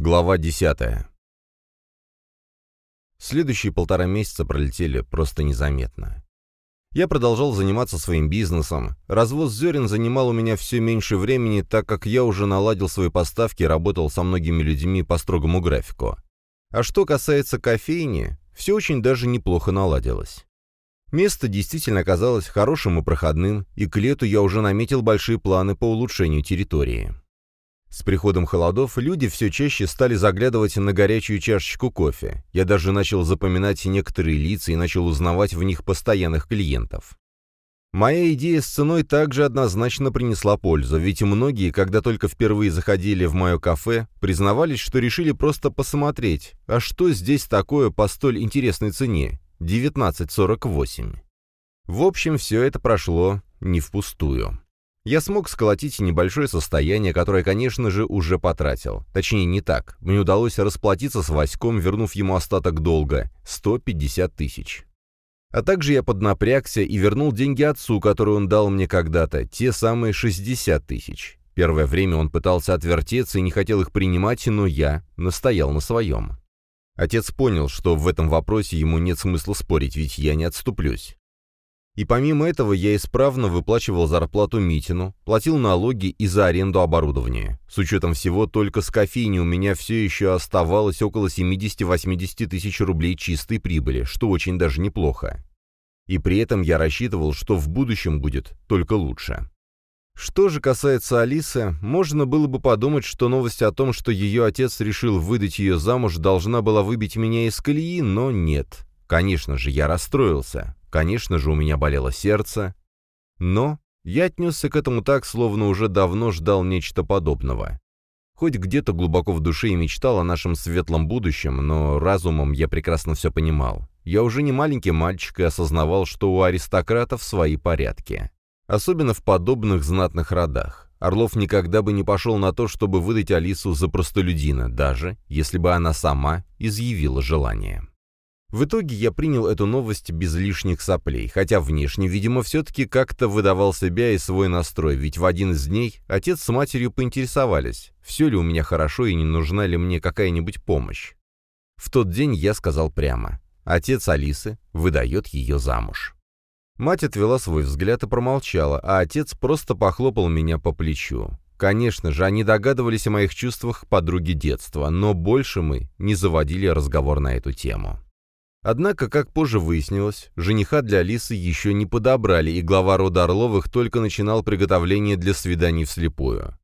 Глава 10. Следующие полтора месяца пролетели просто незаметно. Я продолжал заниматься своим бизнесом. Развоз зерен занимал у меня все меньше времени, так как я уже наладил свои поставки и работал со многими людьми по строгому графику. А что касается кофейни, все очень даже неплохо наладилось. Место действительно оказалось хорошим и проходным, и к лету я уже наметил большие планы по улучшению территории. С приходом холодов люди все чаще стали заглядывать на горячую чашечку кофе. Я даже начал запоминать некоторые лица и начал узнавать в них постоянных клиентов. Моя идея с ценой также однозначно принесла пользу, ведь многие, когда только впервые заходили в мое кафе, признавались, что решили просто посмотреть, а что здесь такое по столь интересной цене – 19,48. В общем, все это прошло не впустую. Я смог сколотить небольшое состояние, которое, конечно же, уже потратил. Точнее, не так. Мне удалось расплатиться с Васьком, вернув ему остаток долга – 150 тысяч. А также я поднапрягся и вернул деньги отцу, которые он дал мне когда-то, те самые 60 тысяч. Первое время он пытался отвертеться и не хотел их принимать, но я настоял на своем. Отец понял, что в этом вопросе ему нет смысла спорить, ведь я не отступлюсь. И помимо этого я исправно выплачивал зарплату Митину, платил налоги и за аренду оборудования. С учетом всего, только с кофейни у меня все еще оставалось около 70-80 тысяч рублей чистой прибыли, что очень даже неплохо. И при этом я рассчитывал, что в будущем будет только лучше. Что же касается Алисы, можно было бы подумать, что новость о том, что ее отец решил выдать ее замуж, должна была выбить меня из колеи, но нет. Конечно же, я расстроился. Конечно же, у меня болело сердце. Но я отнесся к этому так, словно уже давно ждал нечто подобного. Хоть где-то глубоко в душе и мечтал о нашем светлом будущем, но разумом я прекрасно все понимал. Я уже не маленький мальчик и осознавал, что у аристократов свои порядки. Особенно в подобных знатных родах. Орлов никогда бы не пошел на то, чтобы выдать Алису за простолюдина, даже если бы она сама изъявила желание. В итоге я принял эту новость без лишних соплей, хотя внешне, видимо, все-таки как-то выдавал себя и свой настрой, ведь в один из дней отец с матерью поинтересовались, все ли у меня хорошо и не нужна ли мне какая-нибудь помощь. В тот день я сказал прямо, отец Алисы выдает ее замуж. Мать отвела свой взгляд и промолчала, а отец просто похлопал меня по плечу. Конечно же, они догадывались о моих чувствах к подруге детства, но больше мы не заводили разговор на эту тему. Однако, как позже выяснилось, жениха для Алисы еще не подобрали, и глава рода Орловых только начинал приготовление для свиданий вслепую.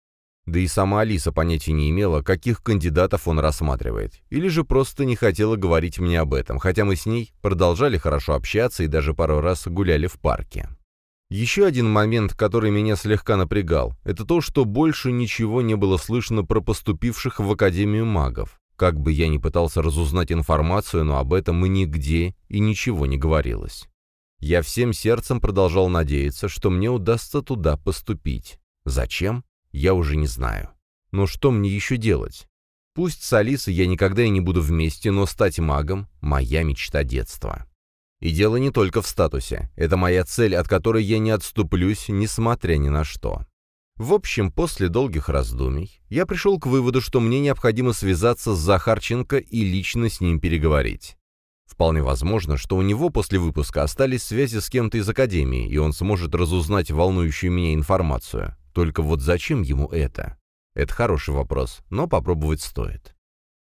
Да и сама Алиса понятия не имела, каких кандидатов он рассматривает, или же просто не хотела говорить мне об этом, хотя мы с ней продолжали хорошо общаться и даже пару раз гуляли в парке. Еще один момент, который меня слегка напрягал, это то, что больше ничего не было слышно про поступивших в Академию магов. Как бы я ни пытался разузнать информацию, но об этом и нигде и ничего не говорилось. Я всем сердцем продолжал надеяться, что мне удастся туда поступить. Зачем? Я уже не знаю. Но что мне еще делать? Пусть с Алисой я никогда и не буду вместе, но стать магом — моя мечта детства. И дело не только в статусе. Это моя цель, от которой я не отступлюсь, несмотря ни на что. В общем, после долгих раздумий, я пришел к выводу, что мне необходимо связаться с Захарченко и лично с ним переговорить. Вполне возможно, что у него после выпуска остались связи с кем-то из Академии, и он сможет разузнать волнующую меня информацию. Только вот зачем ему это? Это хороший вопрос, но попробовать стоит.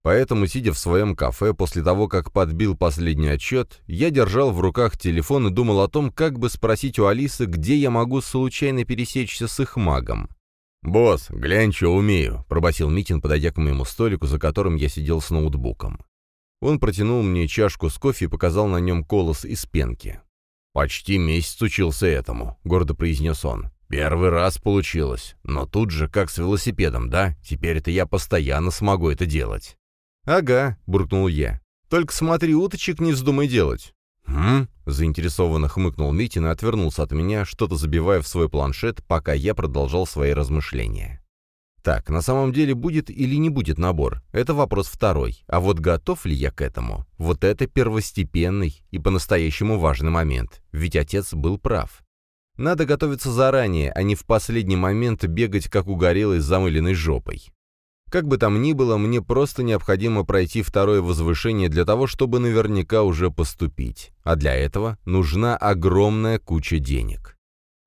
Поэтому, сидя в своем кафе после того, как подбил последний отчет, я держал в руках телефон и думал о том, как бы спросить у Алисы, где я могу случайно пересечься с их магом. «Босс, глянь, что умею», — пробасил Митин, подойдя к моему столику, за которым я сидел с ноутбуком. Он протянул мне чашку с кофе и показал на нем колос из пенки. «Почти месяц учился этому», — гордо произнес он. «Первый раз получилось. Но тут же, как с велосипедом, да? Теперь это я постоянно смогу это делать». «Ага», — буркнул я. «Только смотри, уточек не вздумай делать». «Хм?» — заинтересованно хмыкнул Митин и отвернулся от меня, что-то забивая в свой планшет, пока я продолжал свои размышления. Так, на самом деле будет или не будет набор? Это вопрос второй. А вот готов ли я к этому? Вот это первостепенный и по-настоящему важный момент. Ведь отец был прав. Надо готовиться заранее, а не в последний момент бегать, как угорелый с замыленной жопой. Как бы там ни было, мне просто необходимо пройти второе возвышение для того, чтобы наверняка уже поступить. А для этого нужна огромная куча денег.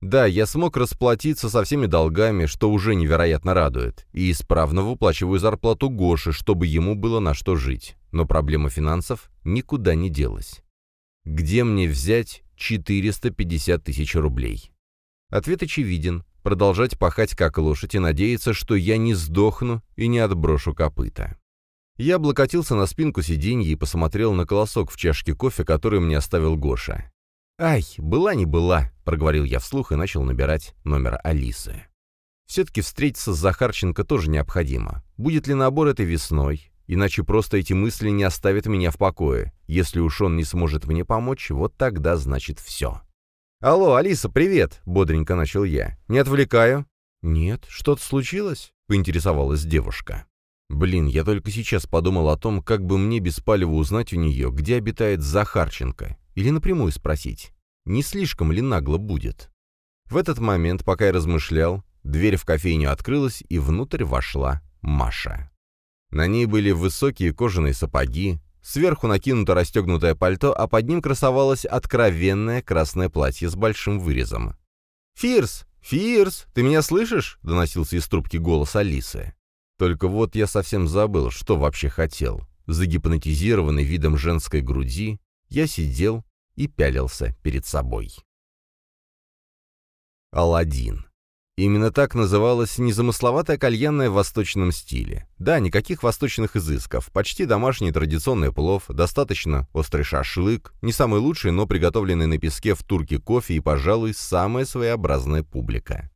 Да, я смог расплатиться со всеми долгами, что уже невероятно радует, и исправно выплачиваю зарплату Гоше, чтобы ему было на что жить. Но проблема финансов никуда не делась. Где мне взять 450 тысяч рублей? Ответ очевиден продолжать пахать как лошадь и надеяться, что я не сдохну и не отброшу копыта. Я облокотился на спинку сиденья и посмотрел на колосок в чашке кофе, который мне оставил Гоша. «Ай, была не была», — проговорил я вслух и начал набирать номер Алисы. Все-таки встретиться с Захарченко тоже необходимо. Будет ли набор этой весной? Иначе просто эти мысли не оставят меня в покое. Если уж он не сможет мне помочь, вот тогда значит все. «Алло, Алиса, привет!» — бодренько начал я. «Не отвлекаю?» «Нет, что-то случилось?» — поинтересовалась девушка. «Блин, я только сейчас подумал о том, как бы мне без палева узнать у нее, где обитает Захарченко, или напрямую спросить, не слишком ли нагло будет». В этот момент, пока я размышлял, дверь в кофейню открылась, и внутрь вошла Маша. На ней были высокие кожаные сапоги, Сверху накинуто расстегнутое пальто, а под ним красовалось откровенное красное платье с большим вырезом. «Фирс! Фирс! Ты меня слышишь?» — доносился из трубки голос Алисы. Только вот я совсем забыл, что вообще хотел. Загипнотизированный видом женской груди, я сидел и пялился перед собой. Аладдин. Именно так называлась незамысловатая кальянная в восточном стиле. Да, никаких восточных изысков, почти домашний традиционный плов, достаточно острый шашлык, не самый лучший, но приготовленный на песке в турке кофе и, пожалуй, самая своеобразная публика.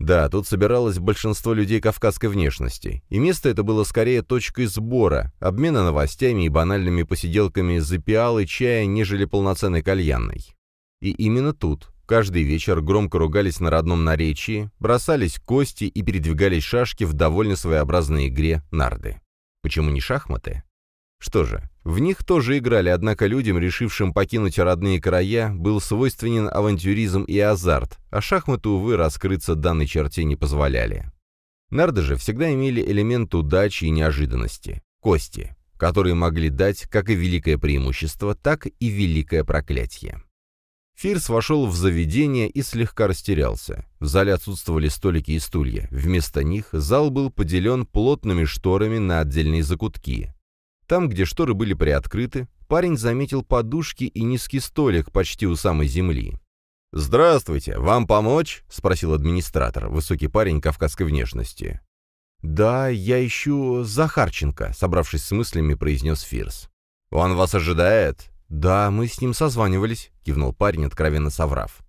Да, тут собиралось большинство людей кавказской внешности, и место это было скорее точкой сбора, обмена новостями и банальными посиделками за пиалы чая, нежели полноценной кальянной. И именно тут, Каждый вечер громко ругались на родном наречии, бросались кости и передвигались шашки в довольно своеобразной игре нарды. Почему не шахматы? Что же, в них тоже играли, однако людям, решившим покинуть родные края, был свойственен авантюризм и азарт, а шахматы, увы, раскрыться данной черте не позволяли. Нарды же всегда имели элемент удачи и неожиданности – кости, которые могли дать как и великое преимущество, так и великое проклятие. Фирс вошел в заведение и слегка растерялся. В зале отсутствовали столики и стулья. Вместо них зал был поделен плотными шторами на отдельные закутки. Там, где шторы были приоткрыты, парень заметил подушки и низкий столик почти у самой земли. «Здравствуйте, вам помочь?» — спросил администратор, высокий парень кавказской внешности. «Да, я ищу Захарченко», — собравшись с мыслями, произнес Фирс. «Он вас ожидает?» «Да, мы с ним созванивались», — кивнул парень, откровенно соврав.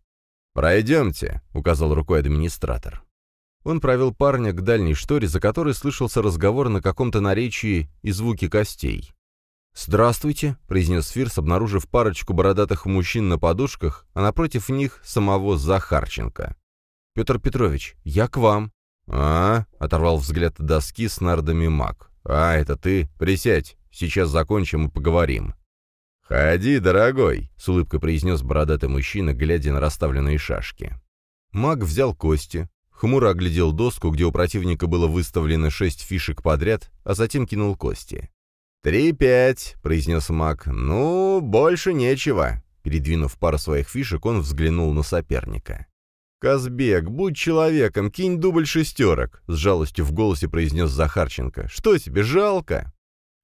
«Пройдемте», — указал рукой администратор. Он провел парня к дальней шторе, за которой слышался разговор на каком-то наречии и звуки костей. «Здравствуйте», — произнес Фирс, обнаружив парочку бородатых мужчин на подушках, а напротив них самого Захарченко. «Петр Петрович, я к вам». «А?» — оторвал взгляд от доски с нардами маг. «А, это ты? Присядь, сейчас закончим и поговорим». «Ходи, дорогой», — с улыбкой произнес бородатый мужчина, глядя на расставленные шашки. Маг взял кости, хмуро оглядел доску, где у противника было выставлено шесть фишек подряд, а затем кинул кости. «Три-пять», — произнес маг. «Ну, больше нечего». Передвинув пару своих фишек, он взглянул на соперника. «Казбек, будь человеком, кинь дубль шестерок», — с жалостью в голосе произнес Захарченко. «Что тебе, жалко?»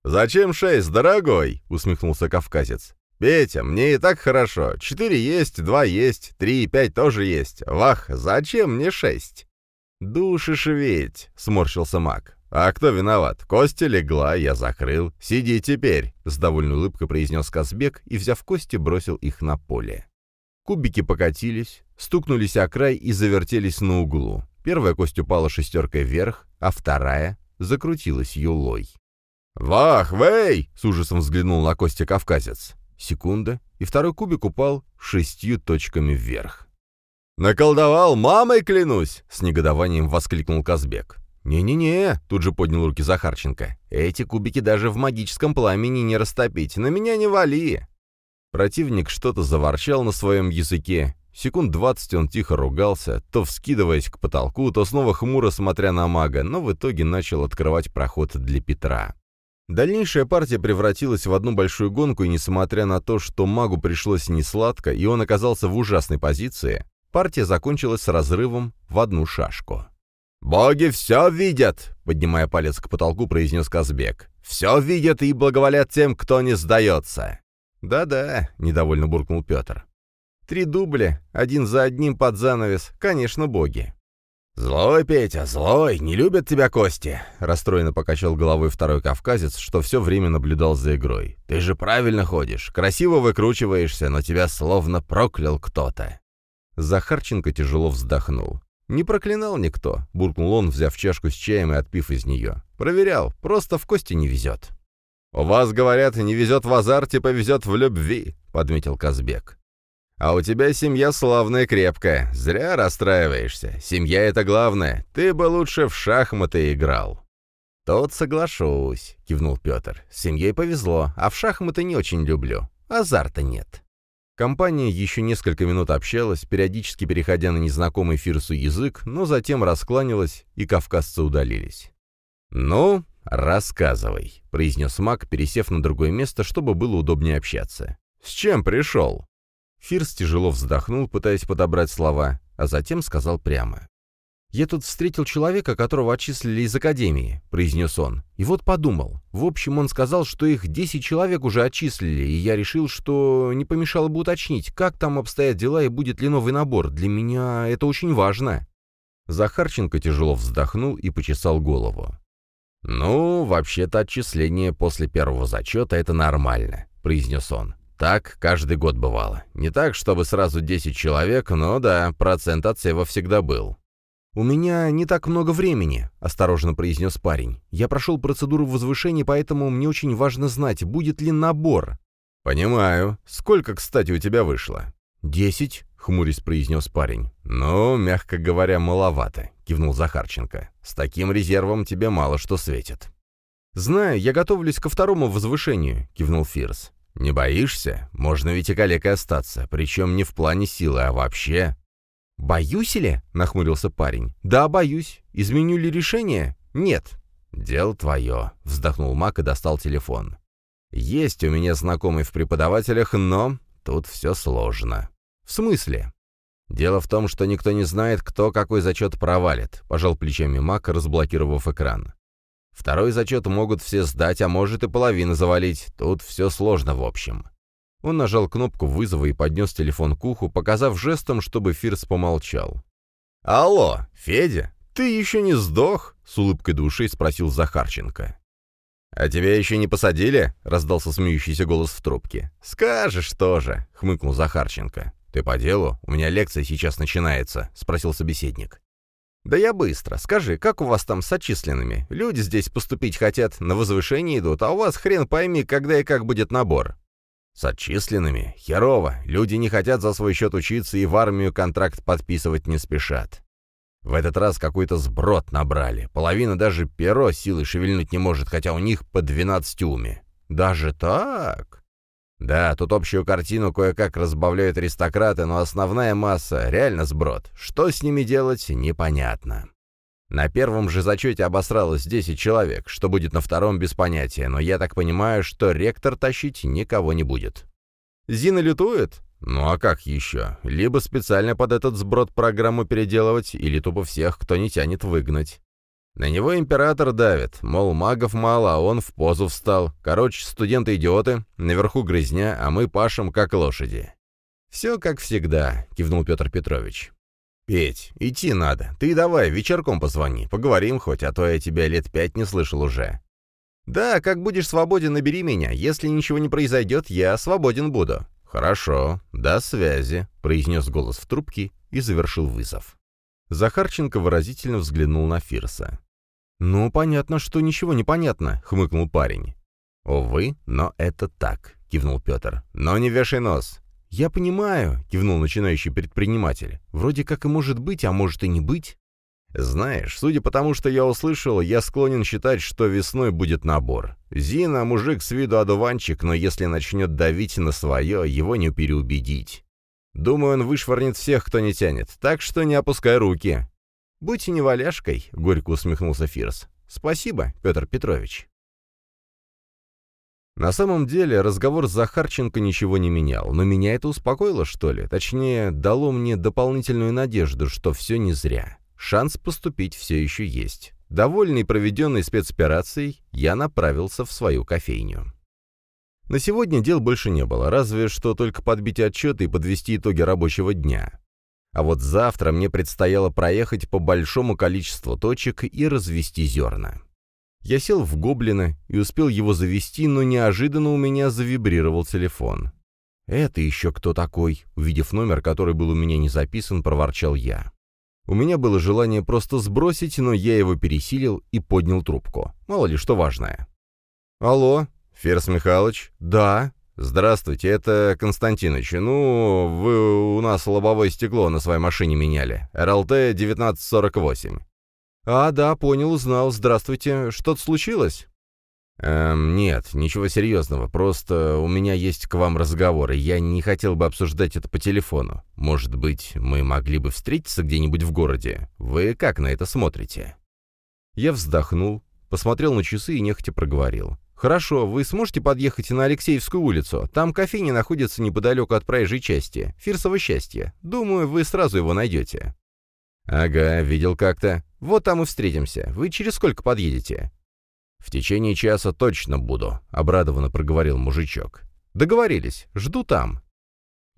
«Зачем шесть, дорогой?» — усмехнулся кавказец. «Петя, мне и так хорошо. Четыре есть, два есть, три и пять тоже есть. Вах, зачем мне шесть?» «Душишь ведь», — сморщился маг. «А кто виноват? Костя легла, я закрыл. Сиди теперь», — с довольной улыбкой произнес Казбек и, взяв кости, бросил их на поле. Кубики покатились, стукнулись о край и завертелись на углу. Первая кость упала шестеркой вверх, а вторая закрутилась юлой. «Вах, вей!» — с ужасом взглянул на Костя кавказец. Секунда, и второй кубик упал шестью точками вверх. «Наколдовал, мамой клянусь!» — с негодованием воскликнул Казбек. «Не-не-не», — тут же поднял руки Захарченко. «Эти кубики даже в магическом пламени не растопить, на меня не вали!» Противник что-то заворчал на своем языке, Секунд двадцать он тихо ругался, то вскидываясь к потолку, то снова хмуро смотря на мага, но в итоге начал открывать проход для Петра. Дальнейшая партия превратилась в одну большую гонку, и несмотря на то, что магу пришлось несладко, и он оказался в ужасной позиции, партия закончилась с разрывом в одну шашку. «Боги все видят!» — поднимая палец к потолку, произнес Казбек. «Все видят и благоволят тем, кто не сдается!» «Да-да», — недовольно буркнул Петр. «Три дубля, один за одним под занавес, конечно, боги». «Злой, Петя, злой, не любят тебя кости!» — расстроенно покачал головой второй кавказец, что все время наблюдал за игрой. «Ты же правильно ходишь, красиво выкручиваешься, но тебя словно проклял кто-то!» Захарченко тяжело вздохнул. «Не проклинал никто», — буркнул он, взяв чашку с чаем и отпив из нее. «Проверял, просто в кости не везет». «У вас, говорят, не везет в азарте, повезет в любви», — подметил Казбек. «А у тебя семья славная крепкая. Зря расстраиваешься. Семья — это главное. Ты бы лучше в шахматы играл». «Тот соглашусь», — кивнул Петр. «С семьей повезло, а в шахматы не очень люблю. Азарта нет». Компания еще несколько минут общалась, периодически переходя на незнакомый Фирсу язык, но затем раскланялась, и кавказцы удалились. «Ну, рассказывай», — произнес маг, пересев на другое место, чтобы было удобнее общаться. «С чем пришел?» Фирс тяжело вздохнул, пытаясь подобрать слова, а затем сказал прямо. «Я тут встретил человека, которого отчислили из академии», — произнес он. «И вот подумал. В общем, он сказал, что их десять человек уже отчислили, и я решил, что не помешало бы уточнить, как там обстоят дела и будет ли новый набор. Для меня это очень важно». Захарченко тяжело вздохнул и почесал голову. «Ну, вообще-то отчисление после первого зачета — это нормально», — произнес он. Так каждый год бывало. Не так, чтобы сразу 10 человек, но да, процент отсева всегда был. «У меня не так много времени», — осторожно произнес парень. «Я прошел процедуру возвышения, поэтому мне очень важно знать, будет ли набор». «Понимаю. Сколько, кстати, у тебя вышло?» «Десять», — хмурясь произнес парень. «Ну, мягко говоря, маловато», — кивнул Захарченко. «С таким резервом тебе мало что светит». «Знаю, я готовлюсь ко второму возвышению», — кивнул Фирс. «Не боишься? Можно ведь и калекой остаться, причем не в плане силы, а вообще...» «Боюсь ли?» — нахмурился парень. «Да, боюсь. Изменю ли решение? Нет». «Дело твое», — вздохнул Мак и достал телефон. «Есть у меня знакомый в преподавателях, но тут все сложно». «В смысле?» «Дело в том, что никто не знает, кто какой зачет провалит», — пожал плечами Мак, разблокировав экран. Второй зачет могут все сдать, а может и половину завалить. Тут все сложно в общем. Он нажал кнопку вызова и поднес телефон к уху, показав жестом, чтобы Фирс помолчал. «Алло, Федя, ты еще не сдох?» — с улыбкой души спросил Захарченко. «А тебя еще не посадили?» — раздался смеющийся голос в трубке. «Скажешь тоже», — хмыкнул Захарченко. «Ты по делу? У меня лекция сейчас начинается», — спросил собеседник. «Да я быстро. Скажи, как у вас там с отчисленными? Люди здесь поступить хотят, на возвышение идут, а у вас хрен пойми, когда и как будет набор». «С отчисленными? Херово. Люди не хотят за свой счет учиться и в армию контракт подписывать не спешат. В этот раз какой-то сброд набрали. Половина даже перо силы шевельнуть не может, хотя у них по двенадцати уме. Даже так? Да, тут общую картину кое-как разбавляют аристократы, но основная масса — реально сброд. Что с ними делать, непонятно. На первом же зачете обосралось 10 человек, что будет на втором без понятия, но я так понимаю, что ректор тащить никого не будет. Зина лютует? Ну а как еще? Либо специально под этот сброд программу переделывать, или тупо всех, кто не тянет, выгнать. На него император давит, мол, магов мало, а он в позу встал. Короче, студенты-идиоты, наверху грызня, а мы пашем как лошади. «Все как всегда», — кивнул Петр Петрович. «Петь, идти надо. Ты давай, вечерком позвони, поговорим хоть, а то я тебя лет пять не слышал уже». «Да, как будешь свободен, набери меня. Если ничего не произойдет, я свободен буду». «Хорошо, до связи», — произнес голос в трубке и завершил вызов. Захарченко выразительно взглянул на Фирса. «Ну, понятно, что ничего не понятно», — хмыкнул парень. «Увы, но это так», — кивнул Петр. «Но не вешай нос». «Я понимаю», — кивнул начинающий предприниматель. «Вроде как и может быть, а может и не быть». «Знаешь, судя по тому, что я услышал, я склонен считать, что весной будет набор. Зина — мужик с виду одуванчик, но если начнет давить на свое, его не переубедить. Думаю, он вышвырнет всех, кто не тянет, так что не опускай руки». «Будьте не валяшкой», — горько усмехнулся Фирс. «Спасибо, Петр Петрович». На самом деле, разговор с Захарченко ничего не менял, но меня это успокоило, что ли? Точнее, дало мне дополнительную надежду, что все не зря. Шанс поступить все еще есть. Довольный проведенной спецоперацией, я направился в свою кофейню. На сегодня дел больше не было, разве что только подбить отчеты и подвести итоги рабочего дня. А вот завтра мне предстояло проехать по большому количеству точек и развести зерна. Я сел в гоблина и успел его завести, но неожиданно у меня завибрировал телефон. «Это еще кто такой?» Увидев номер, который был у меня не записан, проворчал я. У меня было желание просто сбросить, но я его пересилил и поднял трубку. Мало ли что важное. «Алло, Ферс Михайлович?» «Да». «Здравствуйте, это Константинович. Ну, вы у нас лобовое стекло на своей машине меняли. РЛТ 1948. «А, да, понял, узнал. Здравствуйте. Что-то случилось?» «Эм, нет, ничего серьезного. Просто у меня есть к вам разговор, и я не хотел бы обсуждать это по телефону. Может быть, мы могли бы встретиться где-нибудь в городе? Вы как на это смотрите?» Я вздохнул, посмотрел на часы и нехотя проговорил. «Хорошо, вы сможете подъехать на Алексеевскую улицу? Там кофейня находится неподалеку от проезжей части. Фирсово счастье. Думаю, вы сразу его найдете». «Ага, видел как-то. Вот там и встретимся. Вы через сколько подъедете?» «В течение часа точно буду», — обрадованно проговорил мужичок. «Договорились. Жду там».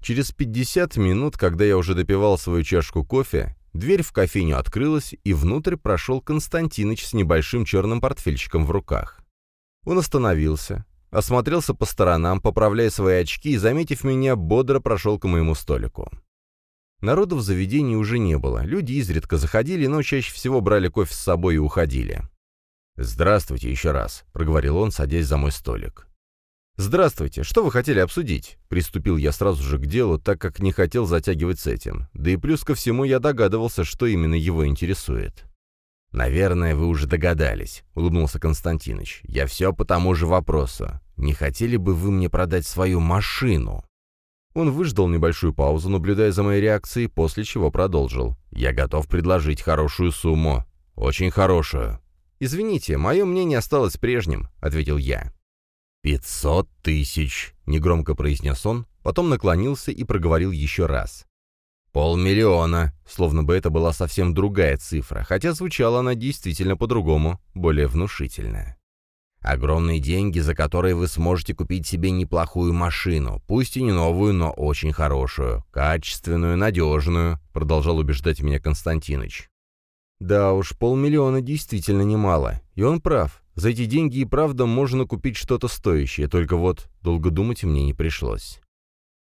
Через пятьдесят минут, когда я уже допивал свою чашку кофе, дверь в кофейню открылась, и внутрь прошел Константиныч с небольшим черным портфельчиком в руках. Он остановился, осмотрелся по сторонам, поправляя свои очки и, заметив меня, бодро прошел к моему столику. Народу в заведении уже не было. Люди изредка заходили, но чаще всего брали кофе с собой и уходили. «Здравствуйте еще раз», — проговорил он, садясь за мой столик. «Здравствуйте. Что вы хотели обсудить?» Приступил я сразу же к делу, так как не хотел затягивать с этим. Да и плюс ко всему я догадывался, что именно его интересует. «Наверное, вы уже догадались», — улыбнулся Константинович. «Я все по тому же вопросу. Не хотели бы вы мне продать свою машину?» Он выждал небольшую паузу, наблюдая за моей реакцией, после чего продолжил. «Я готов предложить хорошую сумму. Очень хорошую». «Извините, мое мнение осталось прежним», — ответил я. «Пятьсот тысяч», — негромко произнес он, потом наклонился и проговорил еще раз. «Полмиллиона», словно бы это была совсем другая цифра, хотя звучала она действительно по-другому, более внушительная. Огромные деньги, за которые вы сможете купить себе неплохую машину, пусть и не новую, но очень хорошую, качественную, надежную», — продолжал убеждать меня Константиныч. Да уж, полмиллиона действительно немало. И он прав. За эти деньги и правда можно купить что-то стоящее, только вот долго думать мне не пришлось.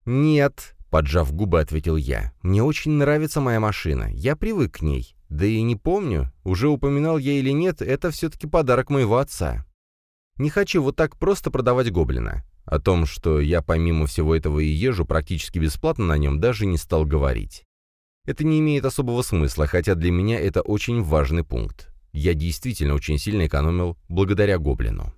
«Нет», — поджав губы, ответил я, — «мне очень нравится моя машина. Я привык к ней. Да и не помню, уже упоминал я или нет, это все-таки подарок моего отца». Не хочу вот так просто продавать гоблина. О том, что я помимо всего этого и езжу практически бесплатно на нем, даже не стал говорить. Это не имеет особого смысла, хотя для меня это очень важный пункт. Я действительно очень сильно экономил благодаря гоблину.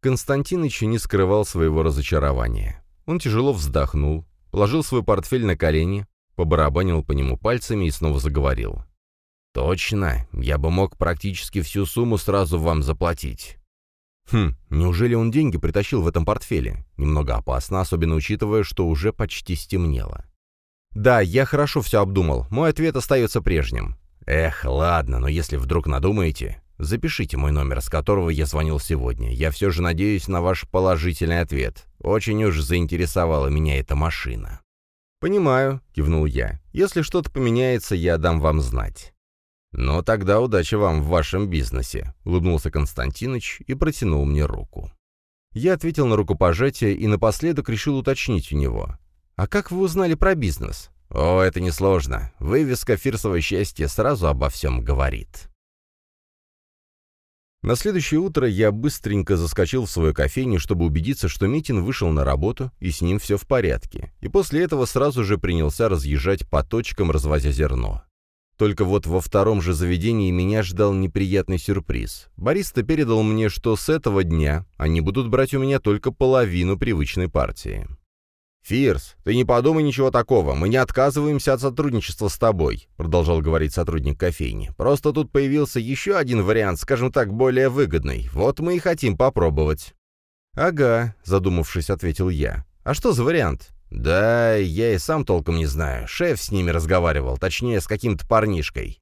Константиныч не скрывал своего разочарования. Он тяжело вздохнул, положил свой портфель на колени, побарабанил по нему пальцами и снова заговорил. «Точно, я бы мог практически всю сумму сразу вам заплатить. Хм, неужели он деньги притащил в этом портфеле? Немного опасно, особенно учитывая, что уже почти стемнело. Да, я хорошо все обдумал. Мой ответ остается прежним. Эх, ладно, но если вдруг надумаете, запишите мой номер, с которого я звонил сегодня. Я все же надеюсь на ваш положительный ответ. Очень уж заинтересовала меня эта машина. «Понимаю», — кивнул я. «Если что-то поменяется, я дам вам знать». «Ну, тогда удачи вам в вашем бизнесе», — улыбнулся Константиныч и протянул мне руку. Я ответил на рукопожатие и напоследок решил уточнить у него. «А как вы узнали про бизнес?» «О, это несложно. Вывеска «Фирсово счастье» сразу обо всем говорит». На следующее утро я быстренько заскочил в свою кофейню, чтобы убедиться, что Митин вышел на работу и с ним все в порядке, и после этого сразу же принялся разъезжать по точкам, развозя зерно. Только вот во втором же заведении меня ждал неприятный сюрприз. Бариста передал мне, что с этого дня они будут брать у меня только половину привычной партии. «Фирс, ты не подумай ничего такого, мы не отказываемся от сотрудничества с тобой», продолжал говорить сотрудник кофейни. «Просто тут появился еще один вариант, скажем так, более выгодный. Вот мы и хотим попробовать». «Ага», — задумавшись, ответил я. «А что за вариант?» «Да, я и сам толком не знаю. Шеф с ними разговаривал, точнее, с каким-то парнишкой.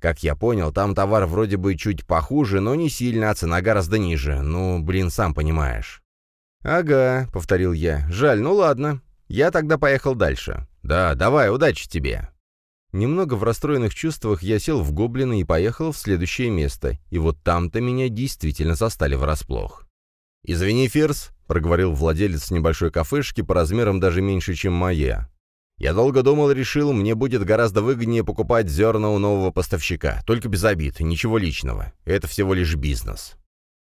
Как я понял, там товар вроде бы чуть похуже, но не сильно, а цена гораздо ниже. Ну, блин, сам понимаешь». «Ага», — повторил я. «Жаль, ну ладно. Я тогда поехал дальше. Да, давай, удачи тебе». Немного в расстроенных чувствах я сел в Гоблина и поехал в следующее место, и вот там-то меня действительно застали врасплох. «Извини, Фирс», — проговорил владелец небольшой кафешки по размерам даже меньше, чем моя. «Я долго думал и решил, мне будет гораздо выгоднее покупать зерна у нового поставщика, только без обид, ничего личного. Это всего лишь бизнес».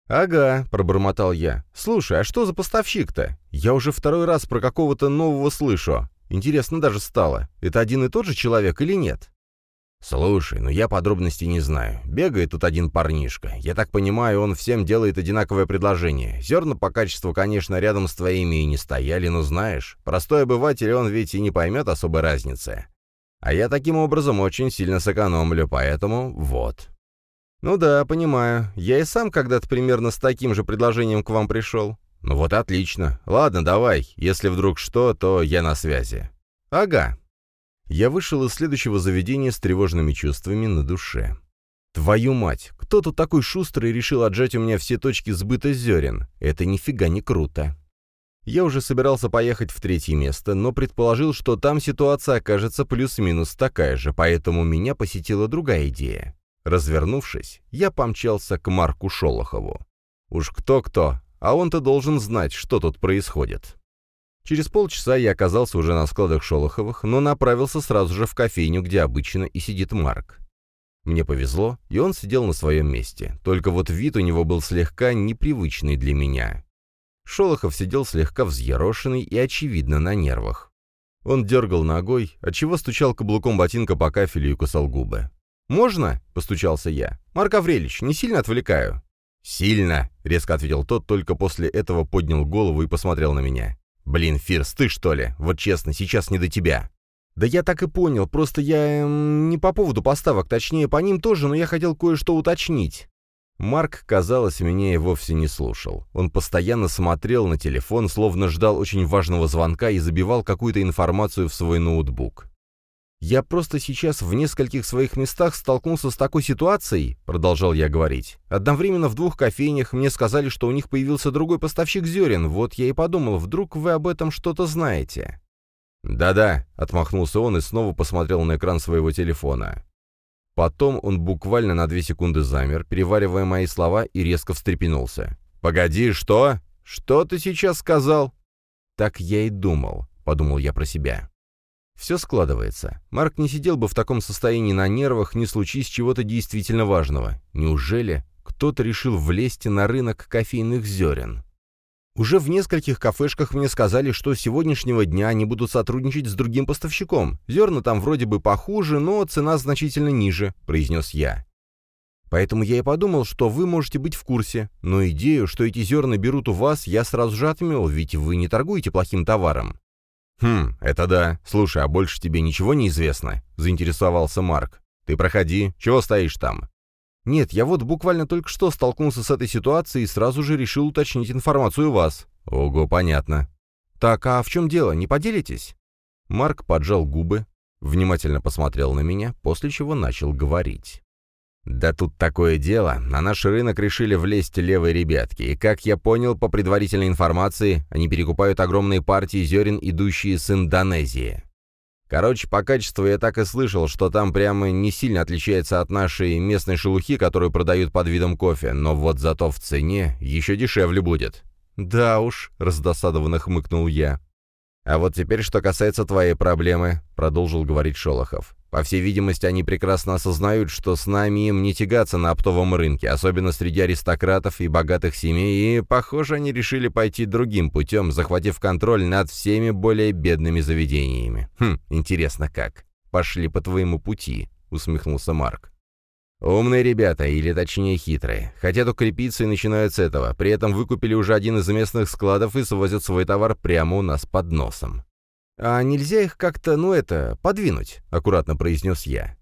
«Ага», — пробормотал я. «Слушай, а что за поставщик-то? Я уже второй раз про какого-то нового слышу. Интересно даже стало, это один и тот же человек или нет?» «Слушай, ну я подробностей не знаю. Бегает тут один парнишка. Я так понимаю, он всем делает одинаковое предложение. Зерна по качеству, конечно, рядом с твоими и не стояли, но знаешь, простой обыватель он ведь и не поймет особой разницы. А я таким образом очень сильно сэкономлю, поэтому вот». «Ну да, понимаю. Я и сам когда-то примерно с таким же предложением к вам пришел». «Ну вот отлично. Ладно, давай. Если вдруг что, то я на связи». «Ага». Я вышел из следующего заведения с тревожными чувствами на душе. «Твою мать! Кто тут такой шустрый решил отжать у меня все точки сбыта зерен? Это нифига не круто!» Я уже собирался поехать в третье место, но предположил, что там ситуация окажется плюс-минус такая же, поэтому меня посетила другая идея. Развернувшись, я помчался к Марку Шолохову. Уж кто-кто, а он-то должен знать, что тут происходит. Через полчаса я оказался уже на складах Шолоховых, но направился сразу же в кофейню, где обычно и сидит Марк. Мне повезло, и он сидел на своем месте, только вот вид у него был слегка непривычный для меня. Шолохов сидел слегка взъерошенный и, очевидно, на нервах. Он дергал ногой, отчего стучал каблуком ботинка по кафелю и кусал губы. «Можно?» — постучался я. «Марк Аврелич, не сильно отвлекаю?» «Сильно!» — резко ответил тот, только после этого поднял голову и посмотрел на меня. «Блин, Фирс, ты что ли? Вот честно, сейчас не до тебя». «Да я так и понял, просто я... Эм, не по поводу поставок, точнее, по ним тоже, но я хотел кое-что уточнить». Марк, казалось, меня и вовсе не слушал. Он постоянно смотрел на телефон, словно ждал очень важного звонка и забивал какую-то информацию в свой ноутбук. «Я просто сейчас в нескольких своих местах столкнулся с такой ситуацией», — продолжал я говорить. «Одновременно в двух кофейнях мне сказали, что у них появился другой поставщик зерен. Вот я и подумал, вдруг вы об этом что-то знаете». «Да-да», — отмахнулся он и снова посмотрел на экран своего телефона. Потом он буквально на две секунды замер, переваривая мои слова, и резко встрепенулся. «Погоди, что? Что ты сейчас сказал?» «Так я и думал», — подумал я про себя. Все складывается. Марк не сидел бы в таком состоянии на нервах, не случись чего-то действительно важного. Неужели кто-то решил влезть на рынок кофейных зерен? Уже в нескольких кафешках мне сказали, что с сегодняшнего дня они будут сотрудничать с другим поставщиком. Зерна там вроде бы похуже, но цена значительно ниже, произнес я. Поэтому я и подумал, что вы можете быть в курсе. Но идею, что эти зерна берут у вас, я сразу же отмел, ведь вы не торгуете плохим товаром. «Хм, это да. Слушай, а больше тебе ничего не известно?» — заинтересовался Марк. «Ты проходи. Чего стоишь там?» «Нет, я вот буквально только что столкнулся с этой ситуацией и сразу же решил уточнить информацию у вас». «Ого, понятно». «Так, а в чем дело? Не поделитесь?» Марк поджал губы, внимательно посмотрел на меня, после чего начал говорить. «Да тут такое дело. На наш рынок решили влезть левые ребятки, и, как я понял, по предварительной информации, они перекупают огромные партии зерен, идущие с Индонезии. Короче, по качеству я так и слышал, что там прямо не сильно отличается от нашей местной шелухи, которую продают под видом кофе, но вот зато в цене еще дешевле будет». «Да уж», — раздосадованно хмыкнул я. «А вот теперь, что касается твоей проблемы», — продолжил говорить Шолохов. По всей видимости, они прекрасно осознают, что с нами им не тягаться на оптовом рынке, особенно среди аристократов и богатых семей, и, похоже, они решили пойти другим путем, захватив контроль над всеми более бедными заведениями. Хм, интересно как. Пошли по твоему пути, усмехнулся Марк. Умные ребята, или точнее хитрые. Хотят укрепиться и начинают с этого. При этом выкупили уже один из местных складов и свозят свой товар прямо у нас под носом. «А нельзя их как-то, ну это, подвинуть?» — аккуратно произнес я.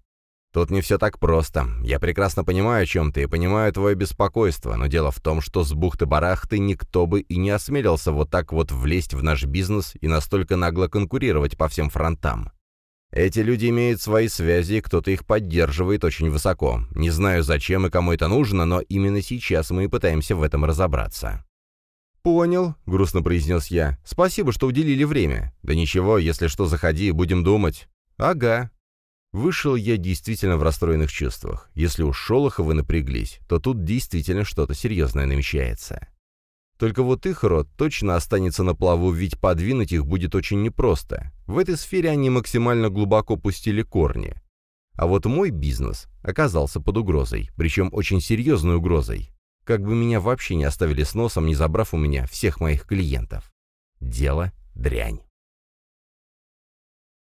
«Тут не все так просто. Я прекрасно понимаю, о чем ты, и понимаю твое беспокойство, но дело в том, что с бухты-барахты никто бы и не осмелился вот так вот влезть в наш бизнес и настолько нагло конкурировать по всем фронтам. Эти люди имеют свои связи, и кто-то их поддерживает очень высоко. Не знаю, зачем и кому это нужно, но именно сейчас мы и пытаемся в этом разобраться». «Понял», — грустно произнес я. «Спасибо, что уделили время». «Да ничего, если что, заходи, будем думать». «Ага». Вышел я действительно в расстроенных чувствах. Если уж Шолоховы напряглись, то тут действительно что-то серьезное намечается. Только вот их род точно останется на плаву, ведь подвинуть их будет очень непросто. В этой сфере они максимально глубоко пустили корни. А вот мой бизнес оказался под угрозой, причем очень серьезной угрозой. Как бы меня вообще не оставили с носом, не забрав у меня всех моих клиентов. Дело дрянь.